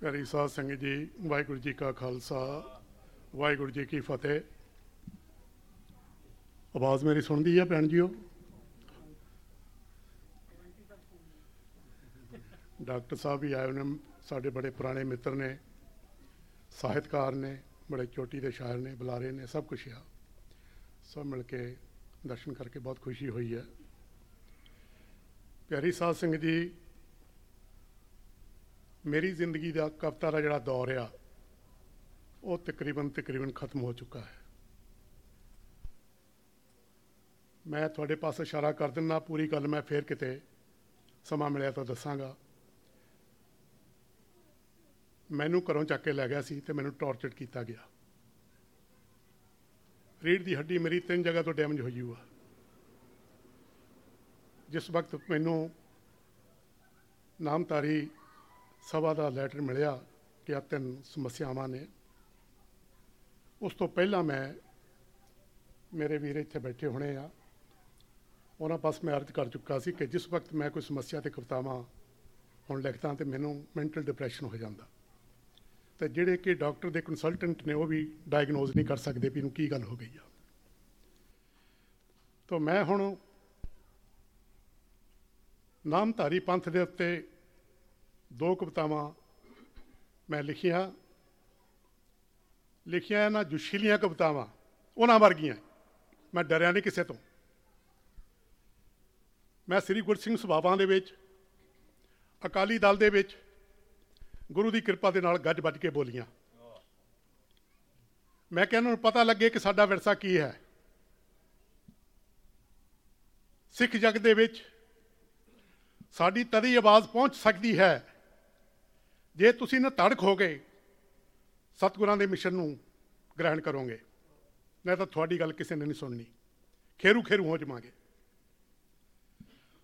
ਪਿਆਰੀ ਸਾਧ ਸੰਗਤ ਜੀ, ਵਾਹਿਗੁਰੂ ਜੀ ਕਾ ਖਾਲਸਾ, ਵਾਹਿਗੁਰੂ ਜੀ ਕੀ ਫਤਿਹ। ਆਵਾਜ਼ ਮੇਰੀ ਸੁਣਦੀ ਹੈ ਭੈਣ ਜੀਓ? ਡਾਕਟਰ ਸਾਹਿਬ ਵੀ ਆਏ ਹੋਏ ਨੇ, ਸਾਡੇ ਬੜੇ ਪੁਰਾਣੇ ਮਿੱਤਰ ਨੇ, ਸਾਹਿਤਕਾਰ ਨੇ, ਬੜੇ ਚੋਟੀ ਦੇ ਸ਼ਾਇਰ ਨੇ, ਬੁਲਾਰੇ ਨੇ, ਸਭ ਕੁਝ ਆ। ਸਭ ਮਿਲ ਕੇ ਦਰਸ਼ਨ ਕਰਕੇ ਬਹੁਤ ਖੁਸ਼ੀ ਹੋਈ ਹੈ ਪਿਆਰੀ ਸਾਧ ਸੰਗਤ ਜੀ ਮੇਰੀ ਜ਼ਿੰਦਗੀ ਦਾ ਕਵਿਤਾ ਦਾ ਜਿਹੜਾ ਦੌਰ ਆ, ਉਹ ਤਕਰੀਬਨ ਤਕਰੀਬਨ ਖਤਮ ਹੋ ਚੁੱਕਾ ਹੈ। ਮੈਂ ਤੁਹਾਡੇ ਪਾਸ ਇਸ਼ਾਰਾ ਕਰ ਦਿੰਦਾ, ਪੂਰੀ ਗੱਲ ਮੈਂ ਫੇਰ ਕਿਤੇ ਸਮਾਂ ਮਿਲਿਆ ਤਾਂ ਦੱਸਾਂਗਾ। ਮੈਨੂੰ ਘਰੋਂ ਚੱਕ ਕੇ ਲੈ ਗਿਆ ਸੀ ਤੇ ਮੈਨੂੰ ਟੌਰਚਰ ਕੀਤਾ ਗਿਆ। ਰੀੜ ਦੀ ਹੱਡੀ ਮੇਰੀ ਤਿੰਨ ਜਗ੍ਹਾ ਤੋਂ ਡੈਮੇਜ ਹੋਈ ਹੋਈ ਆ। ਜਿਸ ਵਕਤ ਮੈਨੂੰ ਨਾਮਤਾਰੀ ਸਭਾ ਦਾ ਲੈਟਰ ਮਿਲਿਆ ਕਿ ਆ ਤਿੰਨ ਸਮੱਸਿਆਵਾਂ ਨੇ। ਉਸ ਤੋਂ ਪਹਿਲਾਂ ਮੈਂ ਮੇਰੇ ਵੀਰ ਇੱਥੇ ਬੈਠੇ ਹੋਣੇ ਆ। ਉਹਨਾਂ ਪਾਸ ਮੈਂ ਅਰਜ਼ ਕਰ ਚੁੱਕਾ ਸੀ ਕਿ ਜਿਸ ਵਕਤ ਮੈਂ ਕੋਈ ਸਮੱਸਿਆ ਤੇ ਕਵਿਤਾਵਾਂ ਹੁਣ ਲਿਖਦਾ ਤੇ ਮੈਨੂੰ ਮੈਂਟਲ ਡਿਪਰੈਸ਼ਨ ਹੋ ਜਾਂਦਾ। ਤੇ ਜਿਹੜੇ ਕਿ ਡਾਕਟਰ ਦੇ ਕੰਸਲਟੈਂਟ ਨੇ ਉਹ ਵੀ ਡਾਇਗਨੋਜ਼ ਨਹੀਂ ਕਰ ਸਕਦੇ ਵੀ ਇਹਨੂੰ ਕੀ ਗੱਲ ਹੋ ਗਈ ਆ। ਤਾਂ ਮੈਂ ਹੁਣ ਨਾਮਧਾਰੀ ਪੰਥ ਦੇ ਉੱਤੇ ਦੋ ਕਵਿਤਾਵਾਂ ਮੈਂ ਲਿਖੀਆਂ। ਲਿਖੀਆਂ ਇਹਨਾਂ ਜੁਸ਼ੀਲੀਆਂ ਕਵਿਤਾਵਾਂ, ਉਹਨਾਂ ਵਰਗੀਆਂ। ਮੈਂ ਡਰਿਆ ਨਹੀਂ ਕਿਸੇ ਤੋਂ। ਮੈਂ ਸ੍ਰੀ ਗੁਰਸਿੰਘ ਸਭਾਵਾਂ ਦੇ ਵਿੱਚ, ਅਕਾਲੀ ਦਲ ਦੇ ਵਿੱਚ, ਗੁਰੂ ਦੀ ਕਿਰਪਾ ਦੇ ਨਾਲ ਗੱਜ ਵੱਜ ਕੇ ਬੋਲੀਆਂ। ਮੈਂ ਕਿਹਾ ਉਹਨਾਂ ਨੂੰ ਪਤਾ ਲੱਗੇ ਕਿ ਸਾਡਾ ਵਿਰਸਾ ਕੀ ਹੈ। ਸਿੱਖ ਜਗ ਦੇ ਵਿੱਚ ਸਾਡੀ ਤਰੀ ਆਵਾਜ਼ ਪਹੁੰਚ ਸਕਦੀ ਹੈ। ਜੇ ਤੁਸੀਂ ਨਾ ਤੜਕ ਹੋ ਗਏ ਸਤਿਗੁਰਾਂ ਦੇ ਮਿਸ਼ਨ ਨੂੰ ਗ੍ਰਹਿਣ ਕਰੋਗੇ ਨਹੀਂ ਤਾਂ ਤੁਹਾਡੀ ਗੱਲ ਕਿਸੇ ਨੇ ਨਹੀਂ ਸੁਣਨੀ। ਖੇਰੂ ਖੇਰੂ ਹੋ ਜਾਵਾਂਗੇ।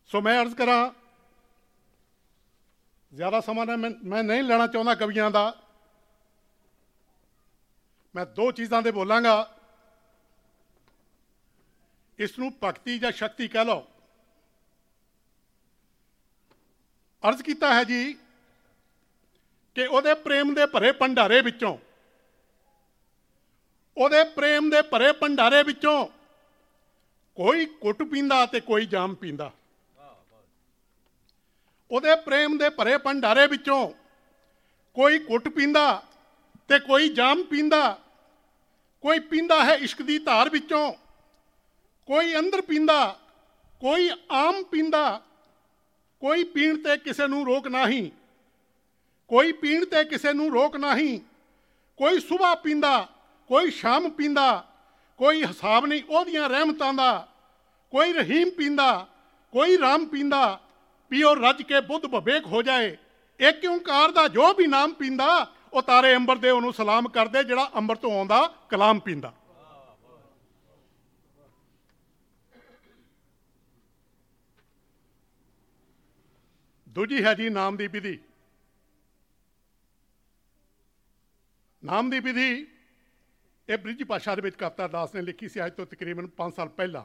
ਸੋ ਮੈਂ ਅਰਜ਼ ਕਰਾਂ, ਜ਼ਿਆਦਾ ਸਮਾਂ ਨਾ ਮੈਂ ਮੈਂ ਨਹੀਂ ਲੈਣਾ ਚਾਹੁੰਦਾ ਕਵੀਆਂ ਦਾ। ਮੈਂ ਦੋ ਚੀਜ਼ਾਂ ਦੇ ਬੋਲਾਂਗਾ। ਇਸ ਨੂੰ ਭਗਤੀ ਜਾਂ ਸ਼ਕਤੀ ਕਹਿ ਲਓ। ਅਰਜ਼ ਕੀਤਾ ਹੈ ਜੀ ਕਿ ਉਹਦੇ ਪ੍ਰੇਮ ਦੇ ਭਰੇ ਭੰਡਾਰੇ ਵਿੱਚੋਂ, ਉਹਦੇ ਪ੍ਰੇਮ ਦੇ ਭਰੇ ਭੰਡਾਰੇ ਵਿੱਚੋਂ ਕੋਈ ਕੁੱਟ ਪੀਂਦਾ ਤੇ ਕੋਈ ਜਾਮ ਪੀਂਦਾ। ਉਹਦੇ ਪ੍ਰੇਮ ਦੇ ਭਰੇ ਭੰਡਾਰੇ ਵਿੱਚੋਂ ਕੋਈ ਕੁੱਟ ਪੀਂਦਾ ਤੇ ਕੋਈ ਜਾਮ ਪੀਂਦਾ, ਕੋਈ ਪੀਂਦਾ ਹੈ ਇਸ਼ਕ ਦੀ ਧਾਰ ਵਿੱਚੋਂ, ਕੋਈ ਅੰਦਰ ਪੀਂਦਾ, ਕੋਈ ਆਮ ਪੀਂਦਾ, ਕੋਈ ਪੀਣ ਤੇ ਕਿਸੇ ਨੂੰ ਰੋਕ ਨਹੀਂ। ਕੋਈ ਪੀਣ ਤੇ ਕਿਸੇ ਨੂੰ ਰੋਕ ਨਹੀਂ। ਕੋਈ ਸਵੇਰ ਪੀਂਦਾ, ਕੋਈ ਸ਼ਾਮ ਪੀਂਦਾ, ਕੋਈ ਹਿਸਾਬ ਨਹੀਂ ਉਹਦੀਆਂ ਰਹਿਮਤਾਂ ਦਾ। ਕੋਈ ਰਹੀਮ ਪੀਂਦਾ, ਕੋਈ ਰਾਮ ਪੀਂਦਾ, ਪੀਓ ਰੱਜ ਕੇ ਬੁੱਧ ਵਿਵੇਕ ਹੋ ਜਾਏ। ਇੱਕ ਓੰਕਾਰ ਦਾ ਜੋ ਵੀ ਨਾਮ ਪੀਂਦਾ, ਉਹ ਤਾਰੇ ਅੰਬਰ ਦੇ ਉਹਨੂੰ ਸਲਾਮ ਕਰਦੇ, ਜਿਹੜਾ ਅੰਬਰ ਤੋਂ ਆਉਂਦਾ, ਕਲਾਮ ਪੀਂਦਾ। ਦੂਜੀ ਹੈ ਜੀ ਨਾਮ ਦੀ ਵਿਧੀ। ਨਾਮ ਦੀ ਵਿਧੀ ਇਹ ਬ੍ਰਿਜ ਭਾਸ਼ਾ ਦੇ ਵਿੱਚ ਕਵਿਤਾ ਦਾਸ ਨੇ ਲਿਖੀ ਸੀ, ਅੱਜ ਤੋਂ ਤਕਰੀਬਨ 5 ਸਾਲ ਪਹਿਲਾਂ।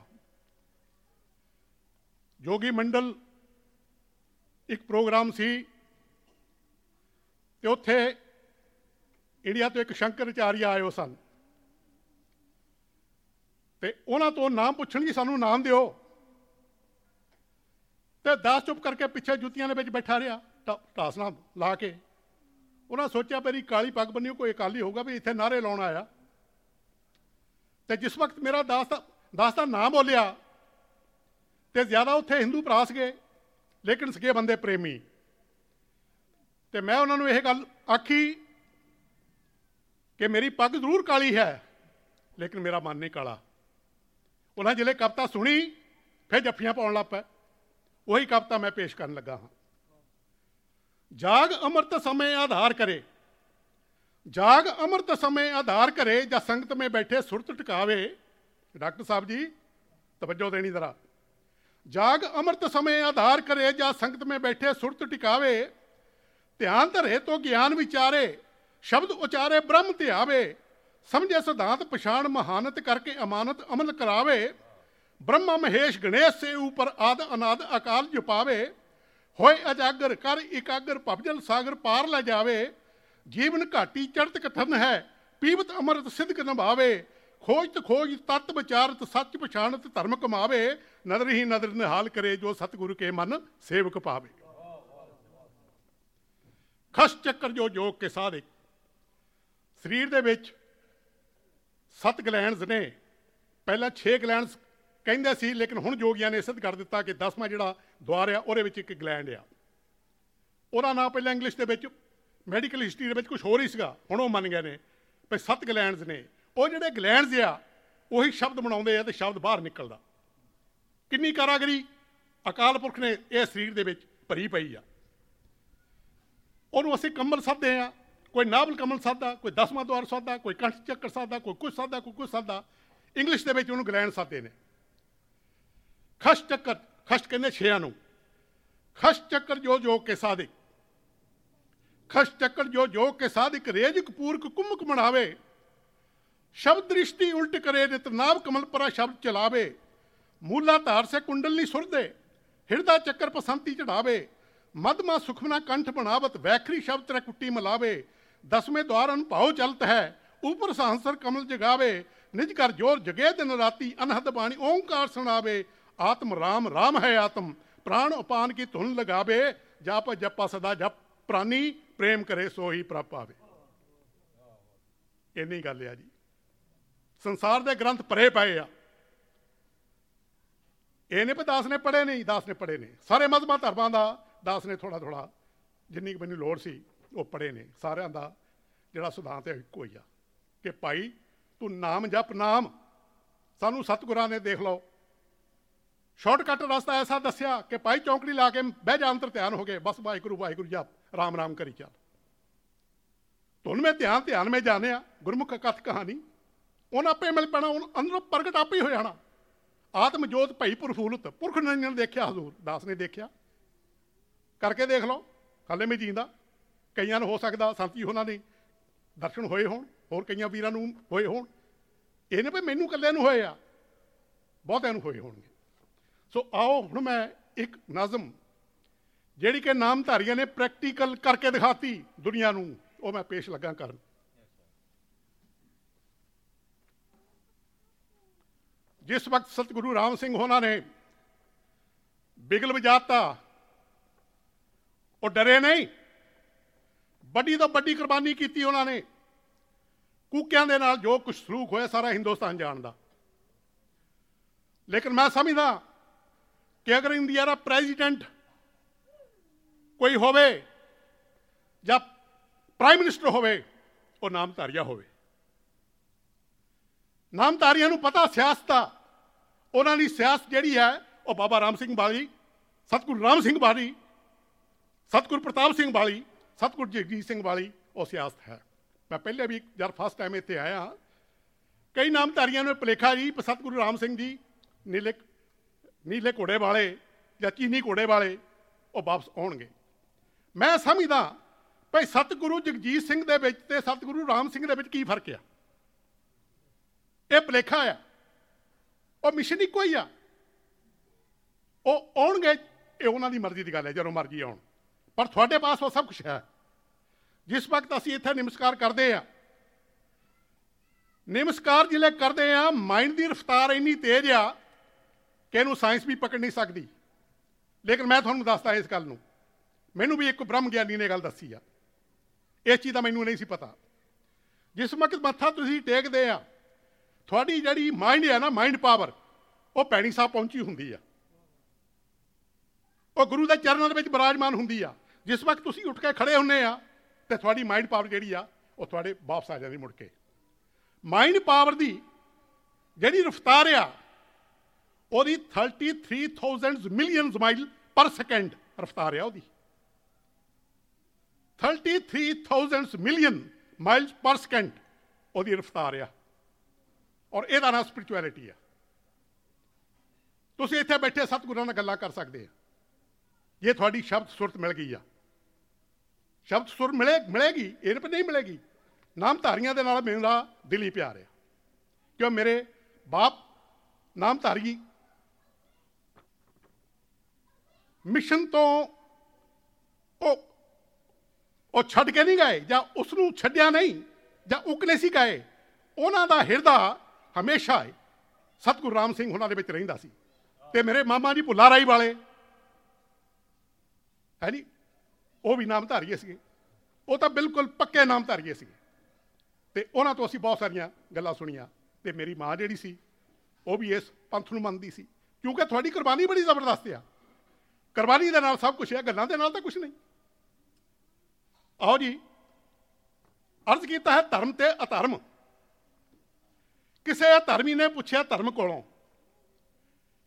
ਜੋਗੀ ਮੰਡਲ ਇੱਕ ਪ੍ਰੋਗਰਾਮ ਸੀ ਤੇ ਉੱਥੇ ਇੰਡੀਆ ਤੋਂ ਇੱਕ ਸ਼ੰਕਰਾਚਾਰੀਆ ਆਇਓ ਸਨ। ਤੇ ਉਹਨਾਂ ਤੋਂ ਨਾਮ ਪੁੱਛਣਗੇ ਸਾਨੂੰ ਨਾਮ ਦਿਓ। ਤੇ ਦਾਸ ਚੁੱਪ ਕਰਕੇ ਪਿੱਛੇ ਜੁੱਤੀਆਂ ਦੇ ਵਿੱਚ ਬੈਠਾ ਰਿਹਾ ਢਾਸਣਾ ਲਾ ਕੇ। ਉਹਨਾਂ ਸੋਚਿਆ ਮੇਰੀ ਕਾਲੀ ਪੱਗ ਬੰਨੀ ਕੋਈ ਅਕਾਲੀ ਹੋਊਗਾ ਵੀ ਇੱਥੇ ਨਾਰੇ ਲਾਉਣ ਆਇਆ। ਤੇ ਜਿਸ ਵਕਤ ਮੇਰਾ ਦਾਸ ਦਾ ਦਾਸ ਦਾ ਨਾਮ ਬੋਲਿਆ, ਤੇ ਜ਼ਿਆਦਾ ਉੱਥੇ ਹਿੰਦੂ ਭਰਾ ਸੀਗੇ ਲੇਕਿਨ ਸਗੇ ਬੰਦੇ ਪ੍ਰੇਮੀ। ਤੇ ਮੈਂ ਉਹਨਾਂ ਨੂੰ ਇਹ ਗੱਲ ਆਖੀ ਕਿ ਮੇਰੀ ਪੱਗ ਜ਼ਰੂਰ ਕਾਲੀ ਹੈ, ਲੇਕਿਨ ਮੇਰਾ ਮਨ ਨਹੀਂ ਕਾਲਾ। ਉਹਨਾਂ ਜਿਹੜੇ ਕਵਿਤਾ ਸੁਣੀ, ਫਿਰ ਜੱਫੀਆਂ ਪਾਉਣ ਲੱਗ ਪਏ। ਉਹੀ ਕਵਿਤਾ ਮੈਂ ਪੇਸ਼ ਕਰਨ ਲੱਗਾ ਹਾਂ। ਜਾਗ ਅੰਮ੍ਰਿਤ ਸਮੇਂ ਆਧਾਰ ਕਰੇ। ਜਾਗ ਅੰਮ੍ਰਿਤ ਸਮੇਂ ਆਧਾਰ ਕਰੇ ਜਾਂ ਸੰਗਤ ਮੇ ਬੈਠੇ ਸੁਰਤ ਟਿਕਾਵੇ। ਡਾਕਟਰ ਸਾਹਿਬ ਜੀ, ਤਵੱਜੋ ਦੇਣੀ ਜ਼ਰਾ। ਜਾਗ ਅੰਮ੍ਰਿਤ ਸਮੇਂ ਆਧਾਰ ਕਰੇ ਜਾਂ ਸੰਗਤ ਮੇ ਬੈਠੇ ਸੁਰਤ ਟਿਕਾਵੇ। ਧਿਆਨ ਧਰੇ ਤੋਂ ਗਿਆਨ ਵਿਚਾਰੇ, ਸ਼ਬਦ ਉਚਾਰੇ ਬ੍ਰਹਮ ਧਿਆਵੇ। ਸਮਝੇ ਸਿਧਾਂਤ ਪਛਾਣ ਮਹਾਨਤ ਕਰਕੇ ਅਮਾਨਤ ਅਮਲ ਕਰਾਵੇ। ਬ੍ਰਹਮਾ ਮਹੇਸ਼ ਗਣੇਸ਼ ਸੇ ਉਪਰ ਆਦ ਅਨਾਦ ਅਕਾਲ ਜਪਾਵੇ। ਹੋਏ ਅਜਾਗਰ, ਕਰ ਇਕਾਗਰ ਭਵਜਲ ਸਾਗਰ ਪਾਰ ਲੈ ਜਾਵੇ। ਜੀਵਨ ਘਾਟੀ ਚੜਤ ਕਥਨ ਹੈ, ਪੀਵਤ ਅਮਰਤ ਸਿੱਧਕ ਨਿਭਾਵੇ। ਖੋਜ ਤੇ ਖੋਜ, ਤਤ ਵਿਚਾਰਤ, ਸੱਚ ਪਛਾਣਤ, ਧਰਮ ਕਮਾਵੇ। ਨਦਰ ਹੀ ਨਦਰ ਨਿਹਾਲ ਕਰੇ, ਜੋ ਸਤਿਗੁਰੂ ਕੇ ਮਨ ਸੇਵਕ ਪਾਵੇ। ਖਸ ਚੱਕਰ ਜੋ ਜੋਗ ਕੇ ਸਾਧੇ। ਸਰੀਰ ਦੇ ਵਿੱਚ ਸੱਤ ਗਲੈਂਡਸ ਨੇ। ਪਹਿਲਾਂ 6 ਗਲੈਂਡਸ ਕਹਿੰਦੇ ਸੀ, ਲੇਕਿਨ ਹੁਣ ਜੋਗੀਆਂ ਨੇ ਸਿੱਧ ਕਰ ਦਿੱਤਾ ਕਿ 10ਵਾਂ ਜਿਹੜਾ ਦੁਆਰ ਆ, ਉਹਦੇ ਵਿੱਚ ਇੱਕ ਗਲੈਂਡ ਆ। ਉਹਦਾ ਨਾਂ ਪਹਿਲਾਂ ਇੰਗਲਿਸ਼ ਦੇ ਵਿੱਚ ਮੈਡੀਕਲ ਹਿਸਟਰੀ ਦੇ ਵਿੱਚ ਕੁਝ ਹੋਰ ਹੀ ਸੀਗਾ, ਹੁਣ ਉਹ ਮੰਨ ਗਏ ਨੇ ਵੀ ਸੱਤ ਗਲੈਂਡਸ ਨੇ। ਉਹ ਜਿਹੜੇ ਗਲੈਂਡਸ ਆ, ਉਹੀ ਸ਼ਬਦ ਬਣਾਉਂਦੇ ਆ ਤੇ ਸ਼ਬਦ ਬਾਹਰ ਨਿਕਲਦਾ। ਕਿੰਨੀ ਕਾਰਾਗਰੀ? ਅਕਾਲ ਪੁਰਖ ਨੇ ਇਹ ਸਰੀਰ ਦੇ ਵਿੱਚ ਭਰੀ ਪਈ ਆ। ਉਹਨੂੰ ਅਸੀਂ ਕਮਲ ਸੱਦੇ ਆ। ਕੋਈ ਨਾਵਲ ਕਮਲ ਸਾਦਾ ਕੋਈ ਦਸਵਾਂ ਦਵਾਰ ਸਾਦਾ ਕੋਈ ਕੰਠ ਚੱਕਰ ਸਾਦਾ ਕੋਈ ਕੁਝ ਸਾਦਾ ਕੋਈ ਕੁਝ ਸਾਦਾ ਇੰਗਲਿਸ਼ ਦੇ ਵਿੱਚ ਉਹਨੂੰ ਗਲੈਂਡ ਸਾਦੇ ਨੇ। ਖਸ਼ ਚੱਕਰ ਖਸ਼ ਕਹਿੰਦੇ ਛਿਆਂ ਨੂੰ। ਖਸ਼ ਚੱਕਰ ਜੋ ਜੋ ਕੇ ਸਾਧਿਕ। ਖਸ਼ ਚੱਕਰ ਜੋ ਜੋ ਕੇ ਸਾਧਿਕ ਰੇਜਕ ਪੂਰਕ ਕੁਮਕ ਬਣਾਵੇ ਸ਼ਬਦ ਦ੍ਰਿਸ਼ਟੀ ਉਲਟ ਕਰੇ, ਨਿਤ ਨਾਮ ਸ਼ਬਦ ਚਲਾਵੇ। ਮੂਲਾ ਧਾਰ ਸੇ ਕੁੰਡਲ ਸੁਰਦੇ, ਹਿਰਦਾ ਚੱਕਰ ਪਸੰਤੀ ਚੜਾਵੇ। ਮਦਮਾ ਸੁਖਮਨਾ ਕੰਠ ਬਣਾਵਤ, ਵੈਖਰੀ ਸ਼ਬਦ ਤਰੇ ਕੁੱਟੀ ਮਲਾਵੇ। ਦਸਵੇਂ ਦਵਾਰ ਅਨੁਭਾਉ ਚਲਤ ਹੈ, ਉਪਰ ਸਹੰਸਰ ਕਮਲ ਜਗਾਵੇ। ਨਿਜ ਕਰ ਜੋਰ ਜਗੇ, ਦਿਨ ਰਾਤੀ ਅਨਹਦ ਬਾਣੀ ਓੰਕਾਰ ਸੁਣਾਵੇ। ਆਤਮ ਰਾਮ ਰਾਮ ਹੈ ਆਤਮ। ਪ੍ਰਾਣ ਉਪਾਨ ਕੀ ਧੁਨ ਲਗਾਵੇ, ਜਪ ਜਪਾ ਸਦਾ ਜਪ। ਪ੍ਰਾਨੀ, ਪ੍ਰੇਮ ਕਰੇ ਸੋ ਹੀ ਪ੍ਰਭ ਪਾਵੇ ਇੰਨੀ ਗੱਲ ਆ ਜੀ। ਸੰਸਾਰ ਦੇ ਗ੍ਰੰਥ ਭਰੇ ਪਏ ਆ। ਇਹ ਨੇ ਦਾਸ ਨੇ ਪੜ੍ਹੇ ਨਹੀਂ, ਦਾਸ ਨੇ ਪੜ੍ਹੇ ਨੇ ਸਾਰੇ ਮਜ਼ਹਬਾਂ ਧਰਮਾਂ ਦਾ ਦਾਸ ਨੇ ਥੋੜਾ ਥੋੜਾ ਜਿੰਨੀ ਕੁ ਮੈਨੂੰ ਲੋੜ ਸੀ, ਉਹ ਪੜ੍ਹੇ ਨੇ। ਸਾਰਿਆਂ ਦਾ ਜਿਹੜਾ ਸਿਧਾਂਤ ਹੈ ਇੱਕੋ ਹੀ ਆ। ਕਿ ਭਾਈ, ਤੂੰ ਨਾਮ ਜਪ ਨਾਮ। ਸਾਨੂੰ ਸਤਿਗੁਰਾਂ ਨੇ ਦੇਖ ਲਓ। ਸ਼ਾਰਟਕਟ ਰਸਤਾ ਐਸਾ ਦੱਸਿਆ ਕਿ ਭਾਈ ਚੌਂਕੜੀ ਲਾ ਕੇ ਬਹਿ ਜਾ ਅੰਤਰ ਧਿਆਨ ਹੋ ਗਏ। ਬਸ ਵਾਹਿਗੁਰੂ ਵਾਹਿਗੁਰੂ ਜਪ ਰਾਮ ਰਾਮ ਕਰੀ ਚੱਲ। ਤੁਨ ਮੈਂ ਧਿਆਨ ਧਿਆਨ ਮੈਂ ਜਾਣਿਆ, ਗੁਰਮੁਖ ਕਥ ਕਹਾਣੀ। ਉਹਨਾਂ ਆਪੇ ਮਿਲ ਪੈਣਾ ਉਹ ਅੰਦਰੋਂ ਪ੍ਰਗਟ ਆਪੇ ਹੋ ਜਾਣਾ। ਆਤਮ ਜੋਤ ਭਈ ਪ੍ਰਫੂਲਤ, ਪੁਰਖ ਨੇ ਦੇਖਿਆ ਹਜ਼ੂਰ, ਦਾਸ ਨੇ ਦੇਖਿਆ। ਕਰਕੇ ਦੇਖ ਲਓ, ਹਾਲੇ ਮੈਂ ਜੀਂਦਾ। ਕਈਆਂ ਨੂੰ ਹੋ ਸਕਦਾ ਸੰਤੀ ਉਹਨਾਂ ਦੇ ਦਰਸ਼ਨ ਹੋਏ ਹੋਣ, ਹੋਰ ਕਈਆਂ ਵੀਰਾਂ ਨੂੰ ਹੋਏ ਹੋਣ। ਇਹ ਨੇ ਵੀ ਮੈਨੂੰ ਕੱਲਿਆਂ ਨੂੰ ਹੋਏ ਆ, ਬਹੁਤਿਆਂ ਨੂੰ ਹੋਏ ਹੋਣਗੇ। ਸੋ ਆਓ ਹੁਣ ਮੈਂ ਇੱਕ ਨਜ਼ਮ, ਜਿਹੜੀ ਕਿ ਨਾਮਧਾਰੀਆਂ ਨੇ ਪ੍ਰੈਕਟੀਕਲ ਕਰਕੇ ਦਿਖਾਤੀ ਦੁਨੀਆ ਨੂੰ, ਉਹ ਮੈਂ ਪੇਸ਼ ਲੱਗਾ ਕਰਨ। ਜਿਸ ਵਕਤ ਸਤਿਗੁਰੂ ਰਾਮ ਸਿੰਘ ਹੋਣਾ ਨੇ ਬਿਗਲ ਵਜਾਤਾ, ਉਹ ਡਰੇ ਨਹੀਂ। ਵੱਡੀ ਤੋਂ ਵੱਡੀ ਕੁਰਬਾਨੀ ਕੀਤੀ ਉਹਨਾਂ ਨੇ। ਕੂਕਿਆਂ ਦੇ ਨਾਲ ਜੋ ਕੁਝ ਸਲੂਕ ਹੋਇਆ ਸਾਰਾ ਹਿੰਦੁਸਤਾਨ ਜਾਣਦਾ। ਲੇਕਿਨ ਮੈਂ ਸਮਝਦਾ ਕਿ ਅਗਰ ਇੰਡੀਆ ਦਾ ਪ੍ਰੈਜ਼ੀਡੈਂਟ? ਕੋਈ ਹੋਵੇ ਜਾਂ ਪ੍ਰਾਈਮ ਮਿਨਿਸਟਰ ਹੋਵੇ, ਉਹ ਨਾਮਧਾਰੀਆ ਹੋਵੇ। ਨਾਮਧਾਰੀਆਂ ਨੂੰ ਪਤਾ ਸਿਆਸਤ ਆ। ਉਹਨਾਂ ਦੀ ਸਿਆਸਤ ਜਿਹੜੀ ਹੈ, ਉਹ ਬਾਬਾ ਰਾਮ ਸਿੰਘ ਬਾਲੀ, ਸਤਗੁਰੂ ਰਾਮ ਸਿੰਘ ਬਾਲੀ, ਸਤਗੁਰੂ ਪ੍ਰਤਾਪ ਸਿੰਘ ਬਾਲੀ, ਸਤਗੁਰੂ ਜਗਜੀਤ ਸਿੰਘ ਬਾਲੀ, ਉਹ ਸਿਆਸਤ ਹੈ। ਮੈਂ ਪਹਿਲੇ ਵੀ ਜਦ ਫਸਟ ਟਾਈਮ ਇੱਥੇ ਆਇਆ ਕਈ ਨਾਮਧਾਰੀਆਂ ਨੂੰ ਭਲੇਖਾ ਜੀ ਸਤਗੁਰੂ ਰਾਮ ਸਿੰਘ ਜੀ ਨੀਲੇ ਨੀਲੇ ਘੋੜੇ ਵਾਲੇ ਜਾਂ ਚੀਨੀ ਘੋੜੇ ਵਾਲੇ, ਉਹ ਵਾਪਸ ਆਉਣਗੇ। ਮੈਂ ਸਮਝਦਾ ਭਈ ਸਤਿਗੁਰੂ ਜਗਜੀਤ ਸਿੰਘ ਦੇ ਵਿੱਚ ਤੇ ਸਤਿਗੁਰੂ ਰਾਮ ਸਿੰਘ ਦੇ ਵਿੱਚ ਕੀ ਫ਼ਰਕ ਆ? ਇਹ ਭਲੇਖਾ ਆ। ਉਹ ਮਿਸ਼ਨ ਇੱਕੋ ਹੀ ਆ। ਉਹ ਆਉਣਗੇ, ਇਹ ਉਹਨਾਂ ਦੀ ਮਰਜ਼ੀ ਦੀ ਗੱਲ ਹੈ, ਜਦੋਂ ਮਰਜ਼ੀ ਆਉਣ। ਪਰ ਤੁਹਾਡੇ ਪਾਸ ਉਹ ਸਭ ਕੁਝ ਹੈ। ਜਿਸ ਵਕਤ ਅਸੀਂ ਇੱਥੇ ਨਮਸਕਾਰ ਕਰਦੇ ਆ ਨਮਸਕਾਰ ਜਿਲੇ ਕਰਦੇ ਆ ਮਾਈਂਡ ਦੀ ਰਫ਼ਤਾਰ ਇੰਨੀ ਤੇਜ਼ ਆ ਕਿ ਇਹਨੂੰ ਸਾਇੰਸ ਵੀ ਪਕੜ ਨਹੀਂ ਸਕਦੀ। ਲੇਕਿਨ ਮੈਂ ਤੁਹਾਨੂੰ ਦੱਸਦਾ ਇਸ ਗੱਲ ਨੂੰ। ਮੈਨੂੰ ਵੀ ਇੱਕ ਬ੍ਰਹਮ ਗਿਆਨੀ ਨੇ ਗੱਲ ਦੱਸੀ ਆ। ਇਸ ਚੀਜ਼ ਦਾ ਮੈਨੂੰ ਨਹੀਂ ਸੀ ਪਤਾ। ਜਿਸ ਵਕਤ ਮੱਥਾ ਤੁਸੀਂ ਟੇਕਦੇ ਆ, ਤੁਹਾਡੀ ਜਿਹੜੀ ਮਾਈਂਡ ਹੈ ਨਾ ਮਾਈਂਡ ਪਾਵਰ ਉਹ ਪੈਣੀ ਸਾਹਿਬ ਪਹੁੰਚੀ ਹੁੰਦੀ ਆ। ਉਹ ਗੁਰੂ ਦੇ ਚਰਨਾਂ ਦੇ ਵਿੱਚ ਬਰਾਜਮਾਨ ਹੁੰਦੀ ਆ। ਜਿਸ ਵਕਤ ਤੁਸੀਂ ਉੱਠ ਕੇ ਖੜੇ ਹੁੰਨੇ ਆ, ਤੇ ਤੁਹਾਡੀ ਮਾਈਂਡ ਪਾਵਰ ਜਿਹੜੀ ਆ, ਉਹ ਤੁਹਾਡੇ ਵਾਪਸ ਆ ਜਾਂਦੀ ਮੁੜ ਕੇ। ਮਾਈਂਡ ਪਾਵਰ ਦੀ ਜਿਹੜੀ ਰਫ਼ਤਾਰ ਆ ਉਹਦੀ 33000 ਮਿਲੀਅਨਸ ਮਾਈਲ ਪਰ ਸੈਕਿੰਡ ਰਫ਼ਤਾਰ ਆ ਉਹਦੀ। 33000 ਮਿਲੀਅਨ ਮਾਈਲਸ ਪਰ ਸੈਕਿੰਡ ਉਹਦੀ ਰਫ਼ਤਾਰ ਆ। ਔਰ ਇਹਦਾ ਨਾਮ ਸਪਿਰਚੁਅਲਿਟੀ ਆ। ਤੁਸੀਂ ਇੱਥੇ ਬੈਠੇ ਸਤਿਗੁਰਾਂ ਨਾਲ ਗੱਲਾਂ ਕਰ ਸਕਦੇ ਆ। ਇਹ ਤੁਹਾਡੀ ਸ਼ਬਦ ਸੁਰਤ ਮਿਲ ਗਈ ਆ। ਸ਼ਬਦ ਸੁਰ ਮਿਲੇ, ਮਿਲੇਗੀ, ਇਹ ਨਹੀਂ ਮਿਲੇਗੀ। ਨਾਮਧਾਰੀਆਂ ਦੇ ਨਾਲ ਮੇਰਾ ਦਿਲੀ ਪਿਆਰ ਆ। ਕਿਉਂ ਮੇਰੇ ਬਾਪ ਨਾਮਧਾਰੀ ਮਿਸ਼ਨ ਤੋਂ ਉਹ ਉਹ ਛੱਡ ਕੇ ਨਹੀਂ ਗਏ ਜਾਂ ਉਸ ਨੂੰ ਛੱਡਿਆ ਨਹੀਂ ਜਾਂ ਉਕ ਸੀ ਗਏ, ਉਹਨਾਂ ਦਾ ਹਿਰਦਾ ਹਮੇਸ਼ਾ ਹੀ ਸਤਿਗੁਰੂ ਰਾਮ ਸਿੰਘ ਉਹਨਾਂ ਦੇ ਵਿੱਚ ਰਹਿੰਦਾ ਸੀ ਤੇ ਮੇਰੇ ਮਾਮਾ ਜੀ ਭੁੱਲਾ ਰਾਈ ਵਾਲੇ, ਹੈ ਨਹੀਂ ਉਹ ਵੀ ਨਾਮ ਧਾਰੀਏ ਸੀਗੇ। ਉਹ ਤਾਂ ਬਿਲਕੁਲ ਪੱਕੇ ਨਾਮ ਧਾਰੀਏ ਸੀਗੇ। ਤੇ ਉਹਨਾਂ ਤੋਂ ਅਸੀਂ ਬਹੁਤ ਸਾਰੀਆਂ ਗੱਲਾਂ ਸੁਣੀਆਂ ਤੇ ਮੇਰੀ ਮਾਂ ਜਿਹੜੀ ਸੀ, ਉਹ ਵੀ ਇਸ ਪੰਥ ਨੂੰ ਮੰਨਦੀ ਸੀ। ਕਿਉਂਕਿ ਤੁਹਾਡੀ ਕੁਰਬਾਨੀ ਬੜੀ ਜ਼ਬਰਦਸਤ ਆ। ਕੁਰਬਾਨੀ ਦੇ ਨਾਲ ਸਭ ਕੁਝ ਹੈ, ਗੱਲਾਂ ਦੇ ਨਾਲ ਤਾਂ ਕੁਝ ਨਹੀਂ। ਆਓ ਜੀ, ਅਰਜ਼ ਕੀਤਾ ਹੈ ਧਰਮ ਤੇ ਅਧਰਮ। ਕਿਸੇ ਅਧਰਮੀ ਨੇ ਪੁੱਛਿਆ ਧਰਮ ਕੋਲੋਂ,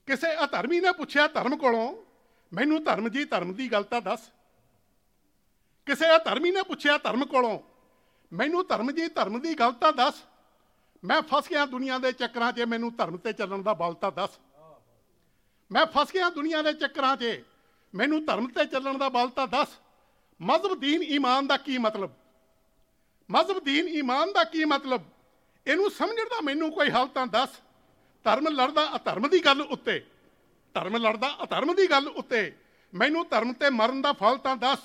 ਕਿਸੇ ਅਧਰਮੀ ਨੇ ਪੁੱਛਿਆ ਧਰਮ ਕੋਲੋਂ, ਮੈਨੂੰ ਧਰਮ ਜੀ ਧਰਮ ਦੀ ਗੱਲ ਤਾਂ ਦੱਸ। ਕਿਸੇ ਅਧਰਮੀ ਨੇ ਪੁੱਛਿਆ ਧਰਮ ਕੋਲੋਂ, ਮੈਨੂੰ ਧਰਮ ਜੀ ਧਰਮ ਦੀ ਗੱਲ ਤਾਂ ਦੱਸ। ਮੈਂ ਫਸ ਗਿਆ ਦੁਨੀਆ ਦੇ ਚੱਕਰਾਂ 'ਚ, ਮੈਨੂੰ ਧਰਮ ਤੇ ਚੱਲਣ ਦਾ ਬਲ ਤਾਂ ਦੱਸ। ਮੈਂ ਫਸ ਗਿਆ ਦੁਨੀਆ ਦੇ ਚੱਕਰਾਂ 'ਚ ਮੈਨੂੰ ਧਰਮ ਤੇ ਚੱਲਣ ਦਾ ਬਲ ਤਾਂ ਦੱਸ। ਮਜ਼ਹਬ ਦੀਨ ਈਮਾਨ ਦਾ ਕੀ ਮਤਲਬ? ਮਜ਼ਹਬ ਦੀਨ ਈਮਾਨ ਦਾ ਕੀ ਮਤਲਬ? ਇਹਨੂੰ ਸਮਝਣ ਦਾ ਮੈਨੂੰ ਕੋਈ ਹੱਲ ਤਾਂ ਦੱਸ। ਧਰਮ ਲੜਦਾ ਅਧਰਮ ਦੀ ਗੱਲ ਉੱਤੇ। ਧਰਮ ਲੜਦਾ ਅਧਰਮ ਦੀ ਗੱਲ ਉੱਤੇ। ਮੈਨੂੰ ਧਰਮ ਤੇ ਮਰਨ ਦਾ ਫਲ ਤਾਂ ਦੱਸ।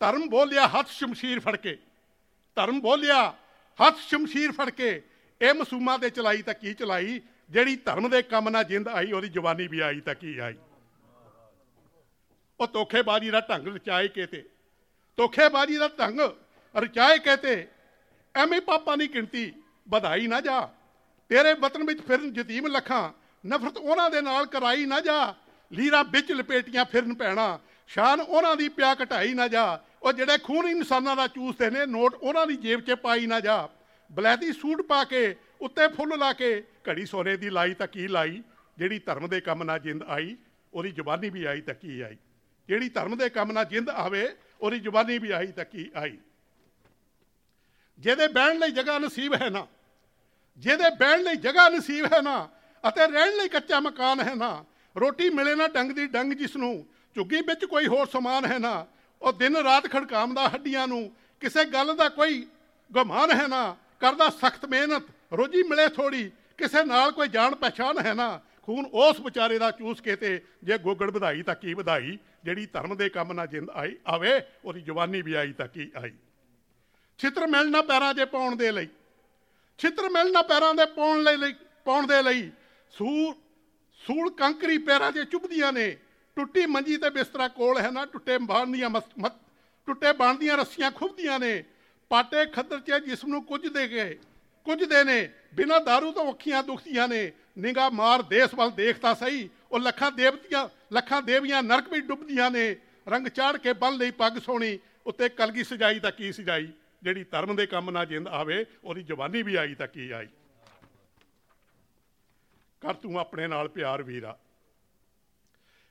ਧਰਮ ਬੋਲਿਆ ਹੱਥ ਸ਼ਮਸ਼ੀਰ ਫੜ ਕੇ। ਧਰਮ ਬੋਲਿਆ ਹੱਥ ਸ਼ਮਸ਼ੀਰ ਫੜ ਕੇ। ਇਹ ਮਸੂਮਾਂ ਦੇ ਚਲਾਈ ਤਾਂ ਕੀ ਚਲਾਈ? ਜਿਹੜੀ ਧਰਮ ਦੇ ਕੰਮ ਨਾਲ ਜਿੰਦ ਆਈ, ਉਹਦੀ ਜਵਾਨੀ ਵੀ ਆਈ ਤਾਂ ਕੀ ਆਈ? ਉਹ ਧੋਖੇਬਾਜ਼ੀ ਦਾ ਢੰਗ ਰਚਾਏ ਕੇ ਧੋਖੇਬਾਜ਼ੀ ਦਾ ਢੰਗ ਰਚਾਏ ਕੇ ਐਵੇਂ ਪਾਪਾਂ ਦੀ ਗਿਣਤੀ ਵਧਾਈ ਨਾ ਜਾ। ਤੇਰੇ ਵਤਨ ਵਿੱਚ ਫਿਰਨ ਯਤੀਮ ਲੱਖਾਂ, ਨਫ਼ਰਤ ਉਹਨਾਂ ਦੇ ਨਾਲ ਕਰਾਈ ਨਾ ਜਾ। ਲੀਰਾ ਵਿੱਚ ਲਪੇਟੀਆਂ ਫਿਰਨ ਪੈਣਾ ਸ਼ਾਨ ਉਹਨਾਂ ਦੀ ਪਿਆ ਘਟਾਈ ਨਾ ਜਾ। ਉਹ ਜਿਹੜੇ ਖੂਨ ਇਨਸਾਨਾਂ ਦਾ ਚੂਸਦੇ ਨੇ, ਨੋਟ ਉਹਨਾਂ ਦੀ ਜੇਬ 'ਚ ਪਾਈ ਨਾ ਜਾ। ਬਲੈਤੀ ਸੂਟ ਪਾ ਕੇ, ਉੱਤੇ ਫੁੱਲ ਲਾ ਕੇ, ਘੜੀ ਸੋਨੇ ਦੀ ਲਾਈ ਤਾਂ ਕੀ ਲਾਈ? ਜਿਹੜੀ ਧਰਮ ਦੇ ਕੰਮ ਨਾ ਜਿੰਦ ਆਈ, ਉਹਦੀ ਜ਼ੁਬਾਨੀ ਵੀ ਆਈ ਤਾਂ ਕੀ ਆਈ? ਜਿਹੜੀ ਧਰਮ ਦੇ ਕੰਮ ਨਾਲ ਜਿੰਦ ਆਵੇ, ਉਹਦੀ ਜ਼ੁਬਾਨੀ ਵੀ ਆਈ ਤਾਂ ਆਈ ਜਿਹਦੇ ਬਹਿਣ ਲਈ ਜਗ੍ਹਾ ਨਸੀਬ ਹੈ ਨਾ, ਜਿਹਦੇ ਬਹਿਣ ਲਈ ਜਗ੍ਹਾ ਨਸੀਬ ਹੈ ਨਾ ਅਤੇ ਰਹਿਣ ਲਈ ਕੱਚਾ ਮਕਾਨ ਹੈ ਨਾ, ਰੋਟੀ ਮਿਲੇ ਨਾ ਡੰਗ ਦੀ ਡੰਗ ਜਿਸ ਨੂੰ, ਝੁੱਗੀ ਵਿੱਚ ਕੋਈ ਹੋਰ ਸਮਾਨ ਹੈ ਨਾ, ਉਹ ਦਿਨ ਰਾਤ ਖੜਕਾਮਦਾ ਹੱਡੀਆਂ ਨੂੰ, ਕਿਸੇ ਗੱਲ ਦਾ ਕੋਈ ਗੁਮਾਨ ਹੈ ਨਾ, ਕਰਦਾ ਸਖਤ ਮਿਹਨਤ, ਰੋਜੀ ਮਿਲੇ ਥੋੜੀ ਕਿਸੇ ਨਾਲ ਕੋਈ ਜਾਣ ਪਛਾਣ ਹੈ ਨਾ ਖੂਨ ਉਸ ਵਿਚਾਰੇ ਦਾ ਚੂਸ ਕੇ ਤੇ ਜੇ ਗੋਗੜ ਵਧਾਈ ਤਾਂ ਕੀ ਵਧਾਈ? ਜਿਹੜੀ ਧਰਮ ਦੇ ਕੰਮ ਨਾਲ ਜਿੰਦ ਆਈ ਆਵੇ, ਉਹਦੀ ਜਵਾਨੀ ਵੀ ਆਈ ਤਾਂ ਕੀ ਆਈ? ਛਿੱਤਰ ਮਿਲਣਾ ਪੈਰਾਂ 'ਚ ਪਾਉਣ ਦੇ ਲਈ। ਛਿੱਤਰ ਮਿਲਣਾ ਪੈਰਾਂ ਦੇ ਪਾਉਣ ਲਈ ਪਾਉਣ ਦੇ ਲਈ। ਸੂਲ ਸੂਲ ਕੰਕਰੀ ਪੈਰਾਂ 'ਚ ਚੁੱਭਦੀਆਂ ਨੇ, ਟੁੱਟੀ ਮੰਜੀ ਤੇ ਬਿਸਤਰਾ ਕੋਲ ਹੈ ਨਾ, ਟੁੱਟੇ ਬਾਣਦੀਆਂ ਟੁੱਟੇ ਬਾਣਦੀਆਂ ਰੱਸੀਆਂ ਖੁੱਭਦੀਆਂ ਨੇ। ਪਾਟੇ ਖੱਦਰ 'ਚ ਜਿਸਮ ਨੂੰ ਕੁਝ ਦੇ ਗਏ ਕੁਝ ਦੇ ਨੇ, ਬਿਨਾਂ दारू ਤੋਂ ਅੱਖੀਆਂ ਦੁਖਦੀਆਂ ਨੇ। ਨਿਗਾ ਮਾਰ, ਦੇਸ ਵੱਲ ਦੇਖਦਾ ਸਹੀ। ਉਹ ਲੱਖਾਂ ਦੇਵਤੀਆਂ ਲੱਖਾਂ ਦੇਵੀਆਂ ਨਰਕ ਵਿੱਚ ਡੁੱਬਦੀਆਂ ਨੇ। ਰੰਗ ਚਾੜ ਕੇ ਬੰਨ ਲਈ ਪੱਗ ਸੋਣੀ ਉੱਤੇ ਕਲਗੀ ਸਜਾਈ ਤਾਂ ਕੀ ਸਜਾਈ? ਜਿਹੜੀ ਧਰਮ ਦੇ ਕੰਮ ਨਾਲ ਜਿੰਦ ਆਵੇ, ਉਹਦੀ ਜਵਾਨੀ ਵੀ ਆਈ ਤਾਂ ਕੀ ਆਈ? ਕਰ ਤੂੰ ਆਪਣੇ ਨਾਲ ਪਿਆਰ ਵੀਰਾ।